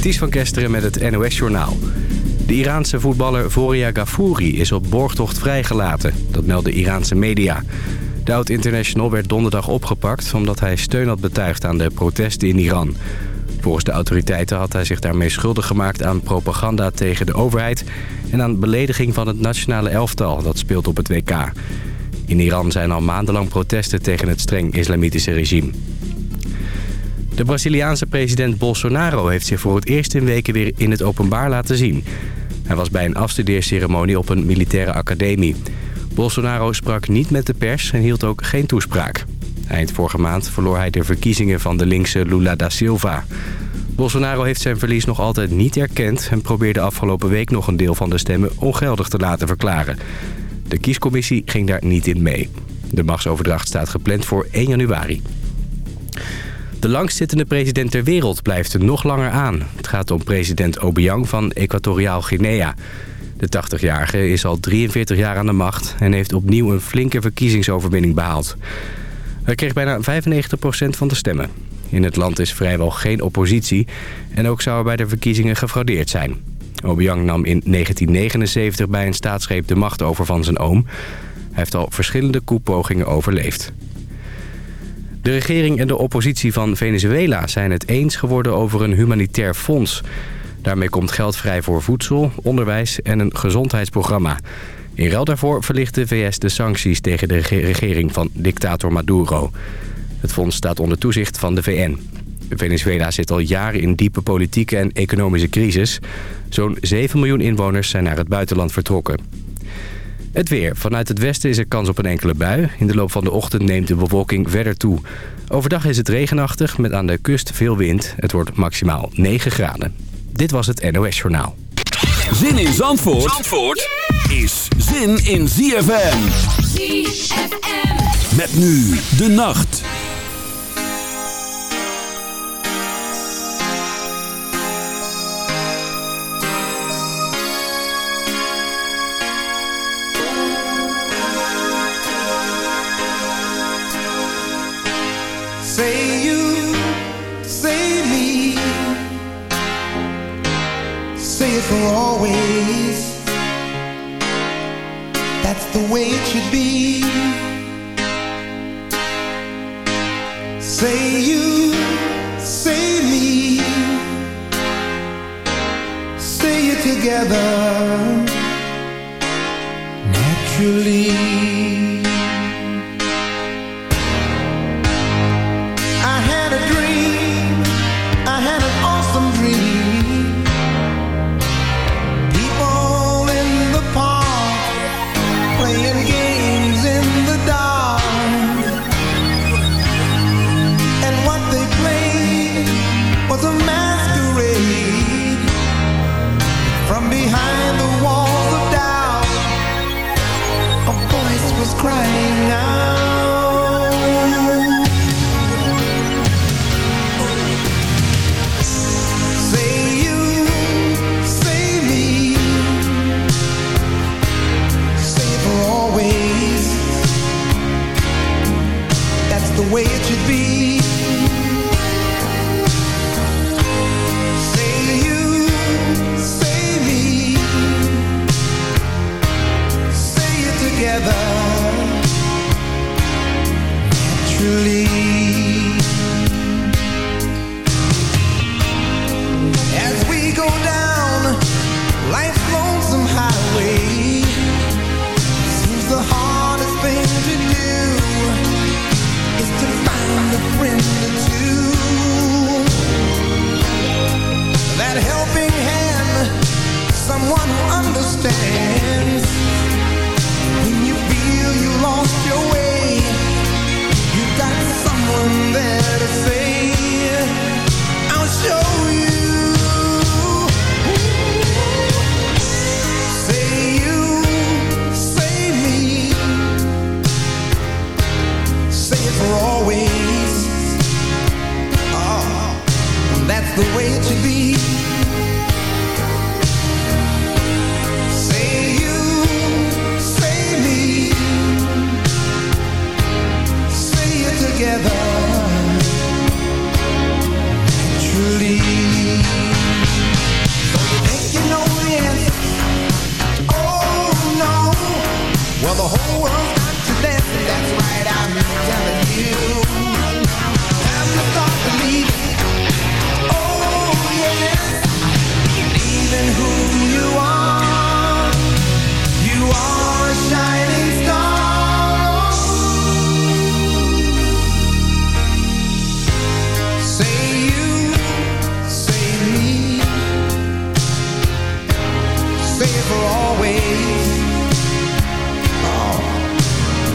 Ties van Kesteren met het NOS-journaal. De Iraanse voetballer Voria Ghafouri is op borgtocht vrijgelaten. Dat meldde Iraanse media. De oud-international werd donderdag opgepakt... omdat hij steun had betuigd aan de protesten in Iran. Volgens de autoriteiten had hij zich daarmee schuldig gemaakt aan propaganda tegen de overheid... en aan belediging van het nationale elftal dat speelt op het WK. In Iran zijn al maandenlang protesten tegen het streng islamitische regime. De Braziliaanse president Bolsonaro heeft zich voor het eerst in weken weer in het openbaar laten zien. Hij was bij een afstudeerceremonie op een militaire academie. Bolsonaro sprak niet met de pers en hield ook geen toespraak. Eind vorige maand verloor hij de verkiezingen van de linkse Lula da Silva. Bolsonaro heeft zijn verlies nog altijd niet erkend... en probeerde afgelopen week nog een deel van de stemmen ongeldig te laten verklaren. De kiescommissie ging daar niet in mee. De machtsoverdracht staat gepland voor 1 januari. De langstzittende president ter wereld blijft er nog langer aan. Het gaat om president Obiang van Equatoriaal Guinea. De 80-jarige is al 43 jaar aan de macht... en heeft opnieuw een flinke verkiezingsoverwinning behaald. Hij kreeg bijna 95% van de stemmen. In het land is vrijwel geen oppositie... en ook zou er bij de verkiezingen gefraudeerd zijn. Obiang nam in 1979 bij een staatsgreep de macht over van zijn oom. Hij heeft al verschillende koepogingen overleefd. De regering en de oppositie van Venezuela zijn het eens geworden over een humanitair fonds. Daarmee komt geld vrij voor voedsel, onderwijs en een gezondheidsprogramma. In ruil daarvoor verlicht de VS de sancties tegen de regering van dictator Maduro. Het fonds staat onder toezicht van de VN. Venezuela zit al jaren in diepe politieke en economische crisis. Zo'n 7 miljoen inwoners zijn naar het buitenland vertrokken. Het weer. Vanuit het westen is er kans op een enkele bui. In de loop van de ochtend neemt de bewolking verder toe. Overdag is het regenachtig met aan de kust veel wind. Het wordt maximaal 9 graden. Dit was het NOS Journaal. Zin in Zandvoort, Zandvoort is zin in ZFM. ZFM. Met nu de nacht.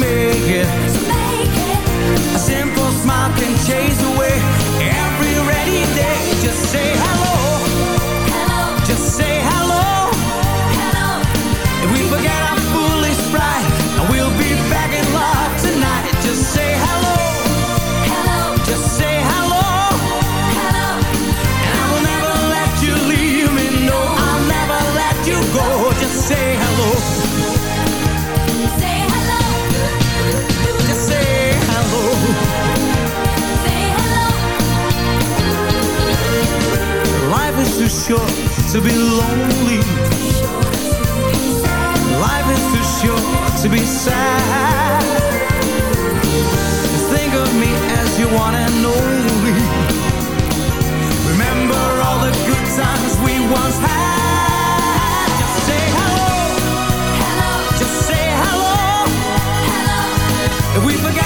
make it. too short to be lonely. Life is too short to be sad. Think of me as your one and only. Remember all the good times we once had. Just say hello. Hello. Just say hello. Hello. If we forget.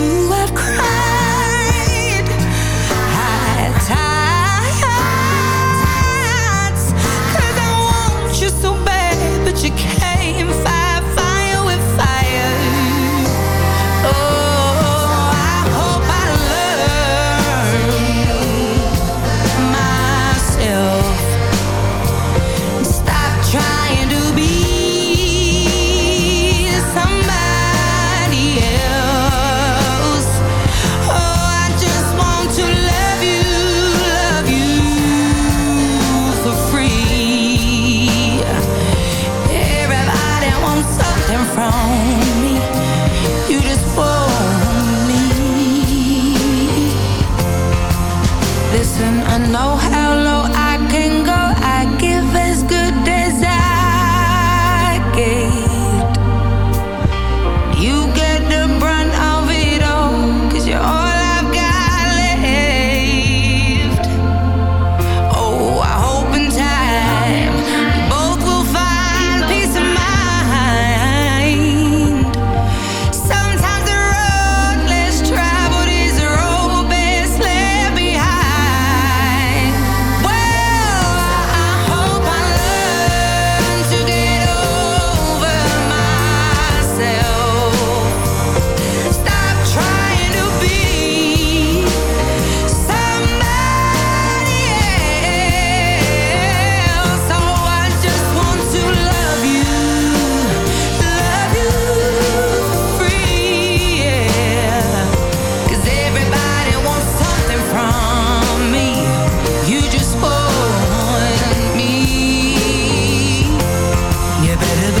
better than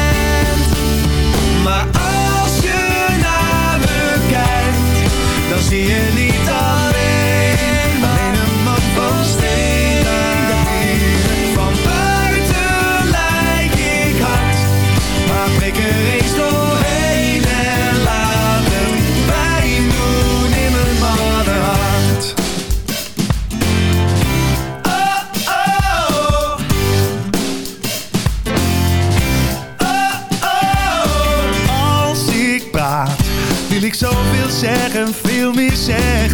dan zie je niet alleen maar alleen een man van steen. Van buiten lijk ik hard, maar prik er eens doorheen en laat het pijn doen in mijn mannenhart. Oh, oh, oh. Als ik praat, wil ik zoveel zeggen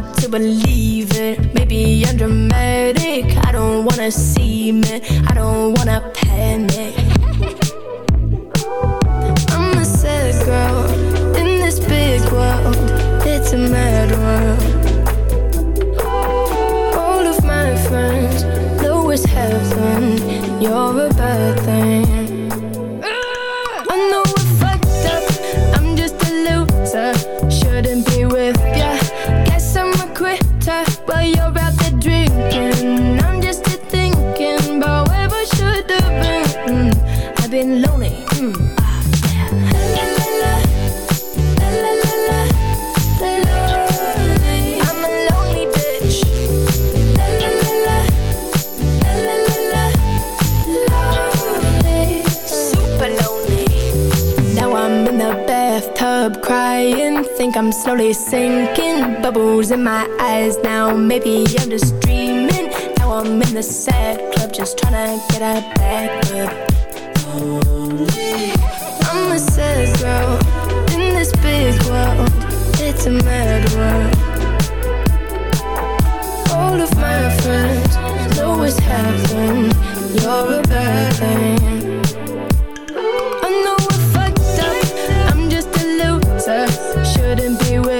hard to believe it. Maybe I'm dramatic, I don't wanna see me. couldn't be with